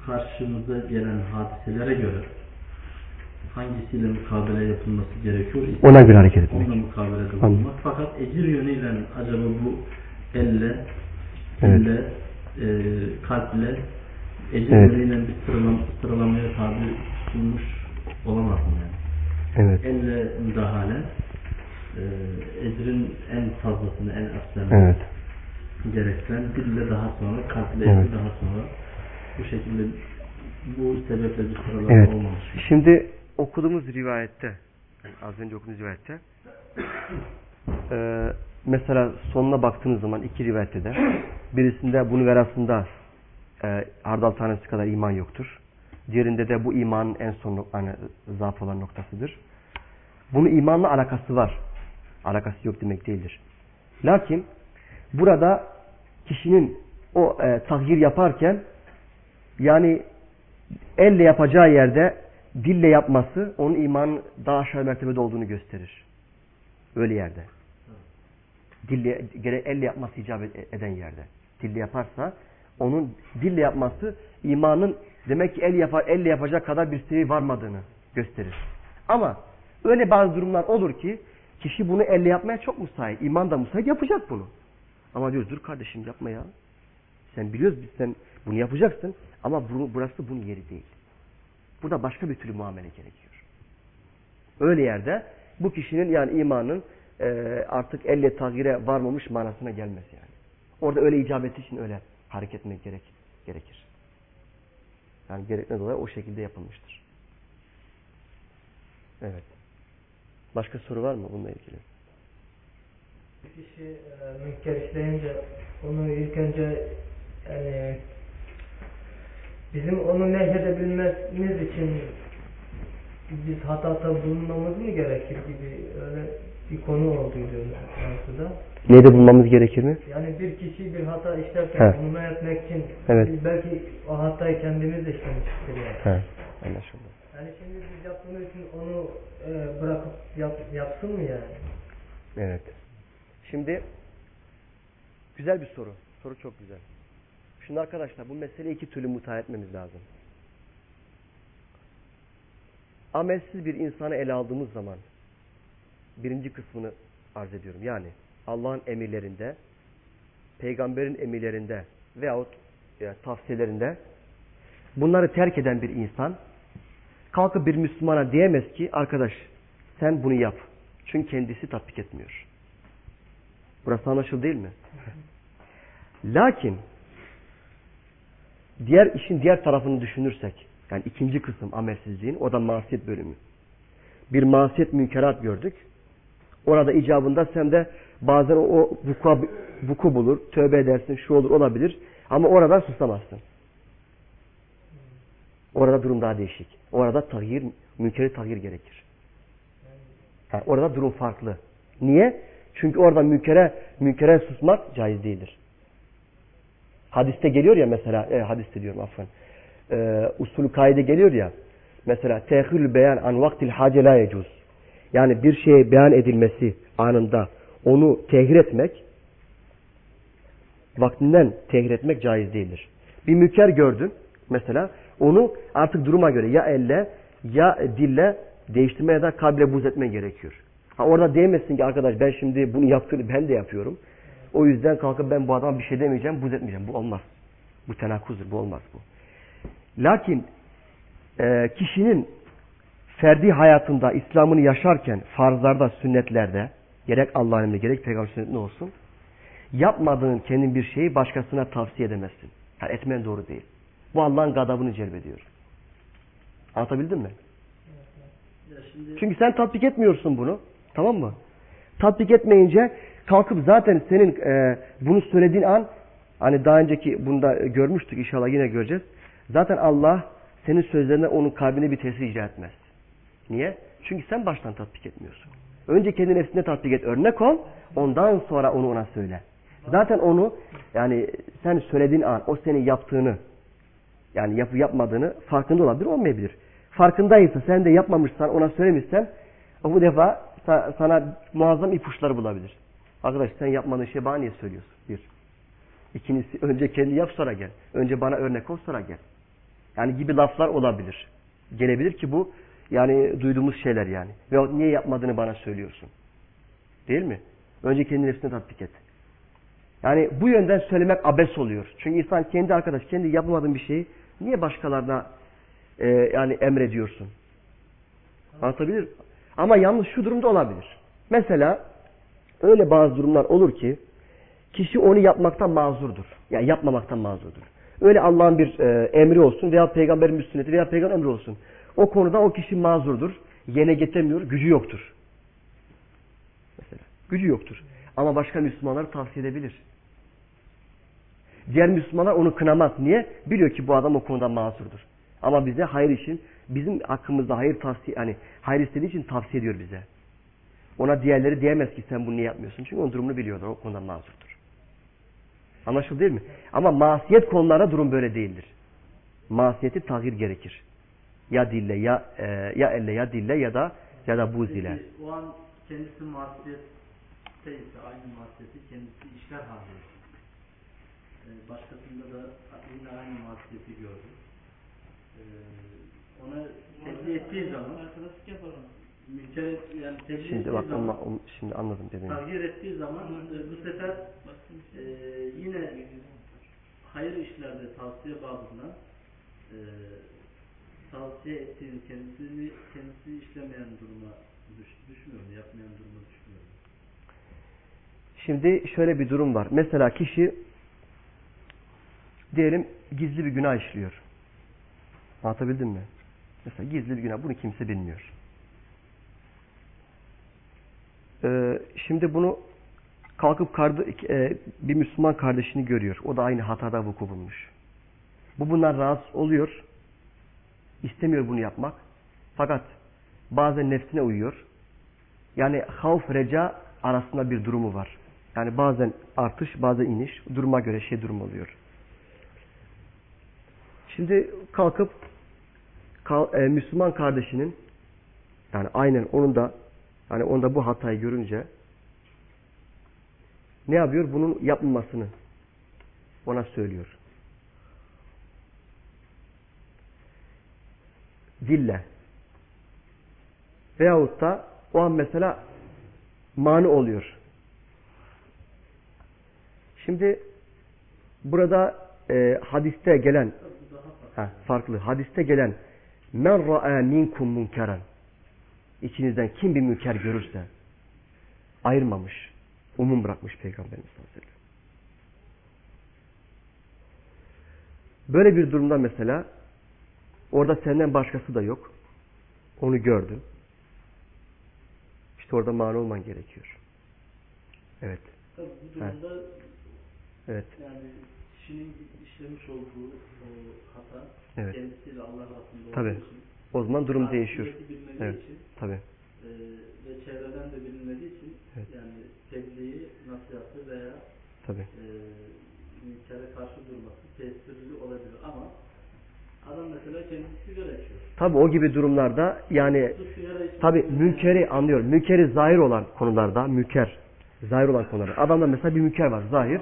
karşımıza gelen hadiselere göre hangisiyle mukabele yapılması gerekiyor? Ona göre hareket etmek. Onunla mukabelede Anladım. bulunmak. Fakat ecir yönüyle acaba bu elle, Evet. e, kalple ecir Evet. yönüyle bir sıralam, sıralamaya tabi tutulmuş olamaz mı yani? Evet. Elle müdahale ecrin en fazlasını, en aslanını Evet. gerektiren dille daha sonra, kalple Evet. daha sonra bu şekilde bu sebeple bir sıralama Evet. olmamış. Şimdi okuduğumuz rivayette, yani az önce okuduğumuz rivayette, e, mesela sonuna baktığınız zaman iki rivayette de birisinde bunun arasında e, hardal tanesi kadar iman yoktur. Diğerinde de bu imanın en son hani, zaaf olan noktasıdır. Bunun imanla alakası var. Alakası yok demek değildir. Lakin burada kişinin o e, tahyir yaparken yani elle yapacağı yerde dille yapması onun imanın daha aşağı mertebede olduğunu gösterir. Öyle yerde. Dille, gere, elle yapması icap ed- eden yerde. Dille yaparsa onun dille yapması imanın demek ki el yapar, elle yapacak kadar bir seviye varmadığını gösterir. Ama öyle bazı durumlar olur ki kişi bunu elle yapmaya çok müsait. İman da müsait yapacak bunu. Ama diyoruz dur kardeşim yapma ya. Sen biliyoruz biz sen bunu yapacaksın ama burası bunun yeri değil. Burada başka bir türlü muamele gerekiyor. Öyle yerde bu kişinin yani imanın e, artık elle tahyire varmamış manasına gelmez yani. Orada öyle icabeti için öyle hareket etmek gerek, gerekir. Yani gerekten dolayı o şekilde yapılmıştır. Evet. Başka soru var mı bununla ilgili? Bir kişi e, münker işleyince onu ilk önce yani bizim onu nehyedebilmemiz için biz hatada bulunmamız mı gerekir gibi öyle bir konu olduydu Fransa'da. Neyde bulmamız gerekir mi? Yani bir kişi bir hata işlerken Evet. bunu etmek için Evet. belki o hatayı kendimiz de işlemişizdir yani. He, anlaşıldı. Yani şimdi biz yaptığımız için onu e, bırakıp yap, yapsın mı yani? Evet. Şimdi güzel bir soru. Soru çok güzel. Şimdi arkadaşlar bu meseleyi iki türlü mutlaka etmemiz lazım. Amelsiz bir insanı ele aldığımız zaman birinci kısmını arz ediyorum. Yani Allah'ın emirlerinde, peygamberin emirlerinde veyahut e, tavsiyelerinde bunları terk eden bir insan kalkıp bir Müslümana diyemez ki arkadaş sen bunu yap. Çünkü kendisi tatbik etmiyor. Burası anlaşıldı değil mi? Lakin diğer işin diğer tarafını düşünürsek yani ikinci kısım amelsizliğin o da masiyet bölümü. bir masiyet münkerat gördük. Orada icabında sen de bazen o, vuku, vuku bulur, tövbe edersin, şu olur olabilir. Ama oradan susamazsın. Orada durum daha değişik. Orada tahir, münkeri tahir gerekir. Yani orada durum farklı. Niye? Çünkü orada münkere, münkere susmak caiz değildir. Hadiste geliyor ya mesela, e, hadiste diyorum affın. E, usulü kaide geliyor ya. Mesela tehirül beyan an vaktil hace la yecuz. Yani bir şeye beyan edilmesi anında onu tehir etmek vaktinden tehir etmek caiz değildir. Bir müker gördün mesela onu artık duruma göre ya elle ya dille değiştirme ya da kalple buz etmen gerekiyor. Ha orada diyemezsin ki arkadaş ben şimdi bunu yaptığını ben de yapıyorum. O yüzden kalkıp ben bu adama bir şey demeyeceğim, buz etmeyeceğim. Bu olmaz. Bu tenakuzdur, bu olmaz bu. Lakin e, kişinin ferdi hayatında İslam'ını yaşarken farzlarda, sünnetlerde gerek Allah'ın emri gerek peygamber sünnetinde olsun yapmadığın kendin bir şeyi başkasına tavsiye edemezsin. Yani etmen doğru değil. Bu Allah'ın gadabını celbediyor. Anlatabildim mi? Çünkü sen tatbik etmiyorsun bunu. Tamam mı? Tatbik etmeyince kalkıp zaten senin e, bunu söylediğin an hani daha önceki bunda görmüştük inşallah yine göreceğiz. Zaten Allah senin sözlerine onun kalbine bir tesir icra etmez. Niye? Çünkü sen baştan tatbik etmiyorsun. Önce kendi nefsine tatbik et. Örnek ol. Ondan sonra onu ona söyle. Zaten onu yani sen söylediğin an o senin yaptığını yani yapı yapmadığını farkında olabilir olmayabilir. Farkındaysa sen de yapmamışsan ona söylemişsen o bu defa sa- sana muazzam ipuçları bulabilir. Arkadaş sen yapmadığın şeyi bana niye söylüyorsun? Bir. İkincisi önce kendi yap sonra gel. Önce bana örnek ol sonra gel. Yani gibi laflar olabilir. Gelebilir ki bu yani duyduğumuz şeyler yani. Ve niye yapmadığını bana söylüyorsun. Değil mi? Önce kendi nefsine tatbik et. Yani bu yönden söylemek abes oluyor. Çünkü insan kendi arkadaş, kendi yapamadığın bir şeyi niye başkalarına e, yani emrediyorsun? Anlatabilir Ama yalnız şu durumda olabilir. Mesela öyle bazı durumlar olur ki kişi onu yapmaktan mazurdur. Yani yapmamaktan mazurdur. Öyle Allah'ın bir e, emri olsun veya peygamberin bir sünneti veya peygamber emri olsun. O konuda o kişi mazurdur. Yerine getiremiyor, gücü yoktur. Mesela gücü yoktur. Ama başka Müslümanlar tavsiye edebilir. Diğer Müslümanlar onu kınamaz. Niye? Biliyor ki bu adam o konuda mazurdur. Ama bize hayır için, bizim hakkımızda hayır tavsiye, hani hayır istediği için tavsiye ediyor bize. Ona diğerleri diyemez ki sen bunu niye yapmıyorsun? Çünkü onun durumunu biliyorlar. O konuda mazurdur. Anlaşıldı değil mi? Ama masiyet konularında durum böyle değildir. Masiyeti tahir gerekir. Ya dille ya e, ya elle ya dille ya da ya da buz ile. peki o an kendisi masiyetteyse aynı masiyeti kendisi işler halde. Ee, başkasında da yine aynı masiyeti gördü. Ee, ona tebliğ ettiği zaman Arkadaşlık yapalım. münker yani tebliğ Şimdi bak zaman onu- şimdi anladım dediğini. tahir ettiği zaman e, bu sefer e, yine hayır işlerde tavsiye babından e, tavsiye ettiğin kendisini kendisi işlemeyen duruma düş, düşmüyor mu? Yapmayan duruma düşmüyor mu? Şimdi şöyle bir durum var. Mesela kişi diyelim gizli bir günah işliyor. Anlatabildim mi? Mesela gizli bir günah. Bunu kimse bilmiyor. Ee, şimdi bunu kalkıp kardı, e, bir Müslüman kardeşini görüyor. O da aynı hatada vuku bulmuş. Bu bundan rahatsız oluyor. İstemiyor bunu yapmak. Fakat bazen nefsine uyuyor. Yani havf reca arasında bir durumu var. Yani bazen artış, bazen iniş. Duruma göre şey durum oluyor. Şimdi kalkıp kal- e, Müslüman kardeşinin yani aynen onun da yani onda bu hatayı görünce ne yapıyor? Bunun yapmamasını ona söylüyor. Dille. Veyahut da o an mesela mani oluyor. Şimdi burada e, hadiste gelen ha, farklı. Hadiste gelen men ra'a minkum munkeren içinizden kim bir münker görürse ayırmamış. Umum bırakmış Peygamberimiz sallallahu aleyhi ve sellem. Böyle bir durumda mesela orada senden başkası da yok. Onu gördün. İşte orada mani olman gerekiyor. Evet. Tabii bu durumda Evet. yani kişinin işlemiş olduğu o hata Evet. kendisiyle Allah arasında Tabii. için O zaman durum değişiyor. Evet. için Tabii. e, ve çevreden de bilinmediği için Evet. yani tebliği, nasihatı veya Tabii. e, münkere karşı durması tesirli olabilir ama adam mesela kendisi sigara içiyor. Tabii o gibi durumlarda yani tabii münkeri anlıyorum. Münkeri zahir olan konularda münker zahir olan konularda. Adamda mesela bir münker var zahir.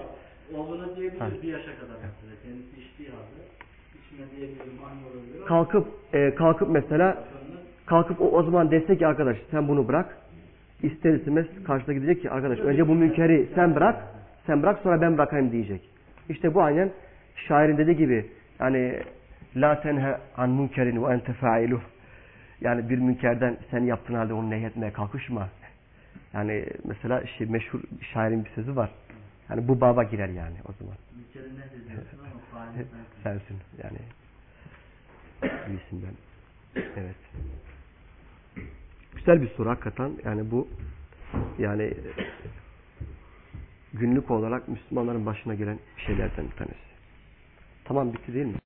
Olduğuna diyebilir Ha. bir yaşa kadar mesela kendisi içtiği halde içme diyebilirim aynı olabilir Kalkıp e, kalkıp mesela kalkıp o, o zaman dese ki arkadaş sen bunu bırak. İster istemez karşıda gidecek ki arkadaş önce bu münkeri sen bırak. Sen bırak sonra ben bırakayım diyecek. İşte bu aynen şairin dediği gibi yani la tenhe an münkerin ve ente failuh. Yani bir münkerden sen yaptığın halde onu nehyetmeye kalkışma. Yani mesela şey, meşhur şairin bir sözü var. Yani bu baba girer yani o zaman. sensin. Yani. İyisin ben. Evet. Güzel bir soru hakikaten. Yani bu yani günlük olarak Müslümanların başına gelen şeylerden bir tanesi. Tamam bitti değil mi?